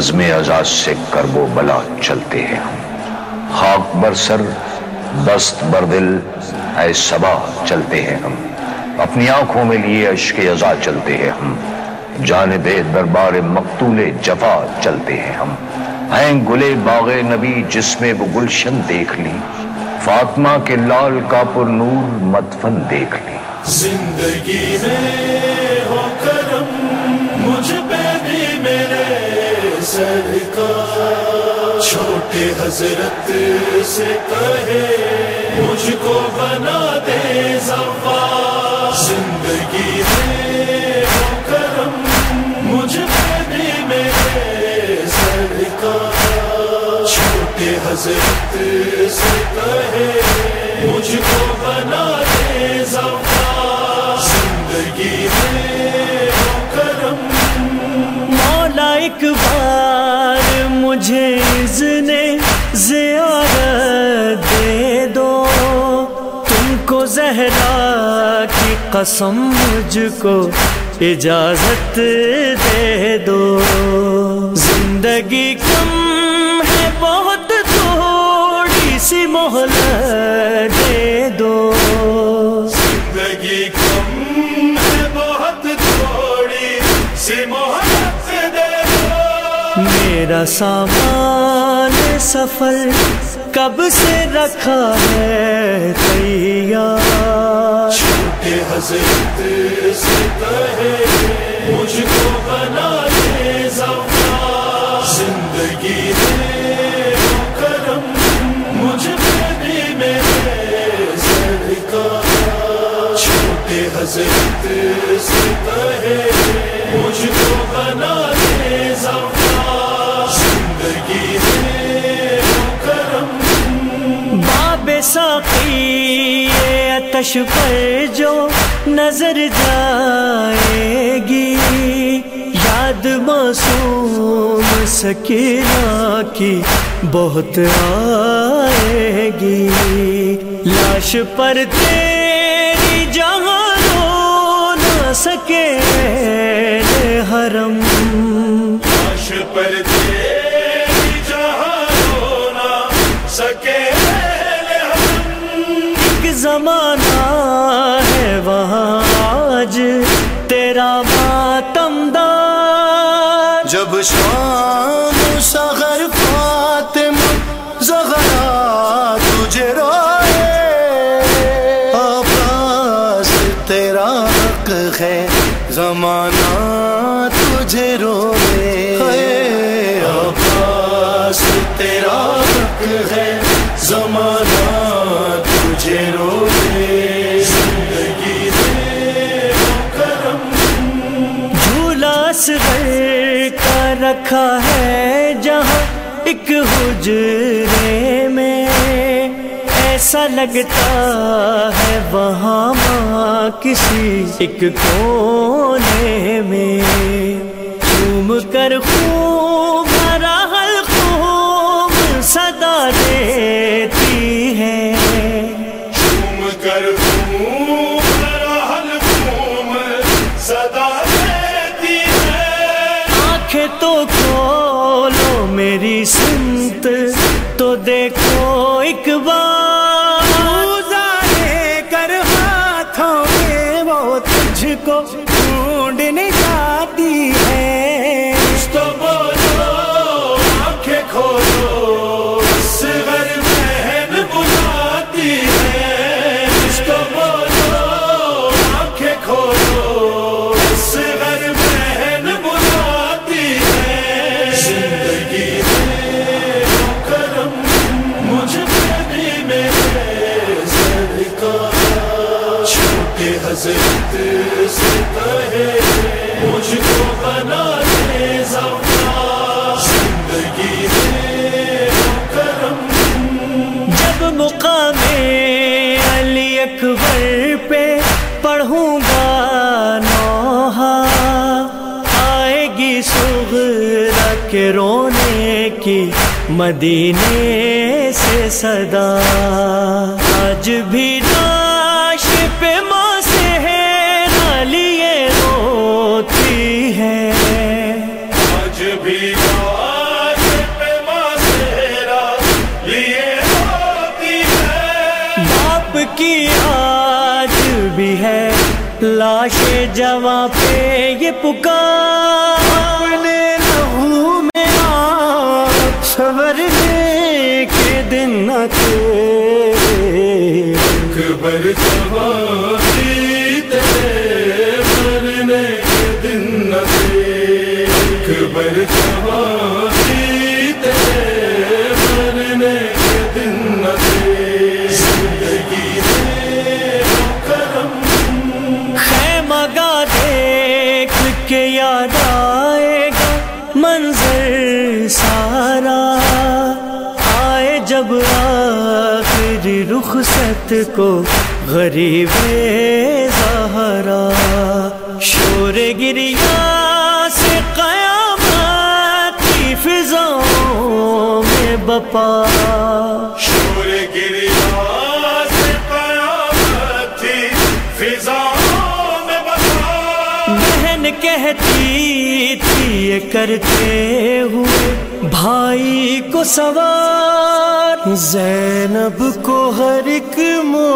بزم اعزاز سے کرب و بلا چلتے ہیں۔ خاک بر سر، دست بر دل، اے سبا چلتے ہیں ہم۔ اپنی آنکھوں میں لیے عشق ازا چلتے ہیں ہم۔ جانب دربار مقتول جفا چلتے ہیں ہم۔ ہیں گلے باغ نبی جس میں وہ گلشن دیکھ لی۔ فاطمہ کے لال کا پر نور مدفن دیکھ لی۔ زندگی میں چھوٹے حضرت سے کہے، مجھ کو بنا دے زفا۔ زندگی میں ہو کرم مجھ پہ بھی میرے سرکار چھوٹے حضرت سے کہے، مجھ کو بنا دے زفا۔ زندگی میں کرم مولا ایک قسم مجھ کو اجازت دے دو۔ زندگی کم ہے، بہت تھوڑی سی مہلت دے دو۔ زندگی کم ہے، بہت تھوڑی سی محبت دے دو۔ میرا سامان سفر کب سے رکھا ہے تیار؟ حضرت سے کہے مجھ کو بنا دے زفا زندگی میں ہو کرم مجھ پہ بھی میرے سرکار چھوٹے حضرت سے کہے مجھ کو بنا دے زفا زندگی میں ہو کرم باب ساقی یہ پر جو نظر جائے گی۔ یاد معصوم سکینہ کی بہت آئے گی۔ لاش پر تیری جہاں رو نہ سکے حرم۔ لاش پر آج تیرا ماتم دار۔ جب شام سغر فاطم زغرا تجھے روئے عباس تیرا حق ہے، زمانہ تجھے روئے۔ عباس تیرا حق ہے، زمانہ رکھا ہے جہاں ایک حجرے میں۔ ایسا لگتا ہے وہاں ماں کسی ایک کونے میں۔ چوم کر خوب بھرا خوب، صدا سنت تو دیکھ اکبر پہ پڑھوں گا نوحہ۔ آئے گی سغرا کے رونے کی مدینے سے صدا۔ آج بھی لاش پہ یہ پکار اپنے لہو میں آپ سورنے کے دن نہ تھے اکبر جوانی تیرے مرنے کے دن نہ تھے اکبر یاد آئے گا منظر سارا۔ آئے جب آخر رخصت کو غریب زہرا۔ شور گریا سے قیامت کی فضاؤں میں بپا۔ کرتے ہوئے بھائی کو سوار زینب کو ہر ایک مو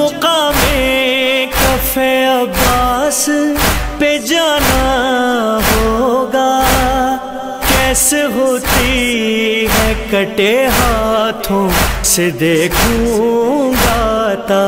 مقام کف عباس پہ جانا ہوگا۔ کیسے ہوتی ہے کٹے ہاتھوں سے دیکھوں گا تا۔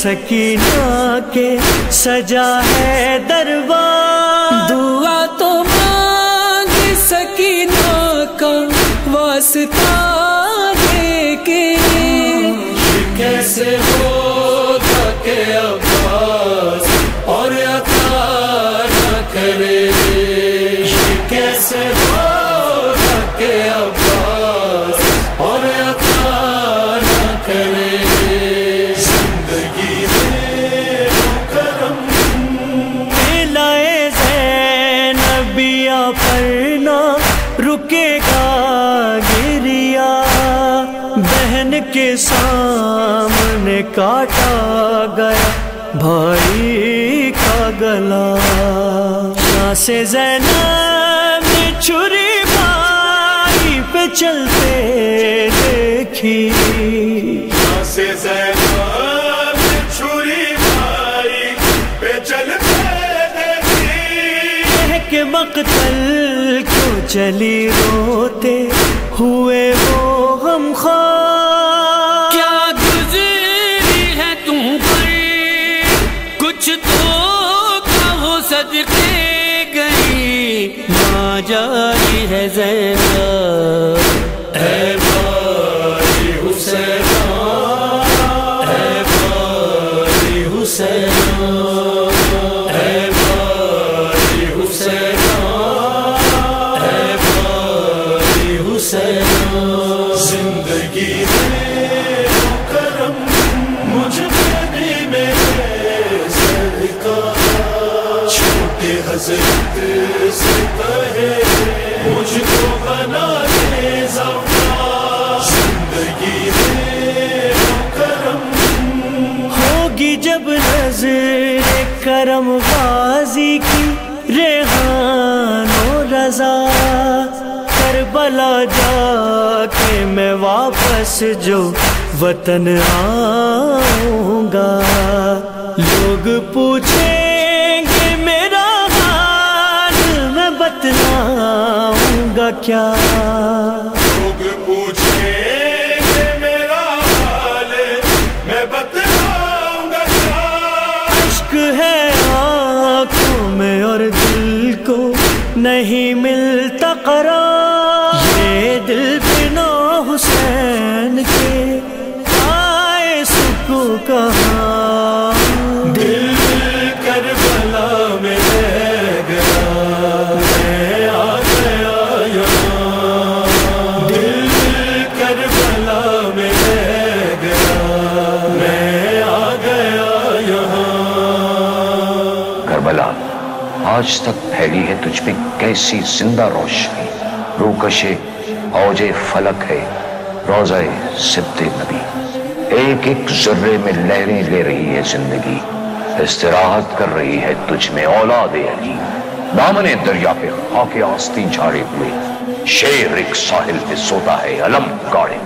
سکینہ کے سجا ہے دربار۔ دعا تو مانگ سکینہ کا واسطہ دے کے۔ کیسے ہوگا کہ زینبیا نہ رکے گا گریا۔ بہن کے سامنے کاٹا گیا، بھائی کا گلا۔ سے زینب نے چھری بھائی پہ چلتے دیکھی۔ سے زینب چلی روتے ہوئے وہ غم خواہ کیا گزری ہے تم پر؟ کچھ تو کہو صدقہ۔ زندگی میں کرم مجھ پہ بھی میرے سرکار چھوٹے حضرت سے کہے، مجھ کو بنا دے زفار زندگی میں کرم ہوگی جب نظر کرم غازی کربلا جا کے میں واپس جو وطن آؤں گا۔ لوگ پوچھیں گے میرا حال میں بتلاؤں گا کیا۔ آج تک پھیلی ہے تجھ پہ کیسی زندہ روشنی۔ روکش اوج فلک ہے، روزہ سبت نبی۔ ایک ایک ذرے میں لہریں لے رہی ہے زندگی۔ استراحت کر رہی ہے تجھ میں اولاد علی۔ دامن دریا پہ خاک آستی جھاڑے ہوئے۔ شیر ایک ساحل پہ سوتا ہے، علم گاڑے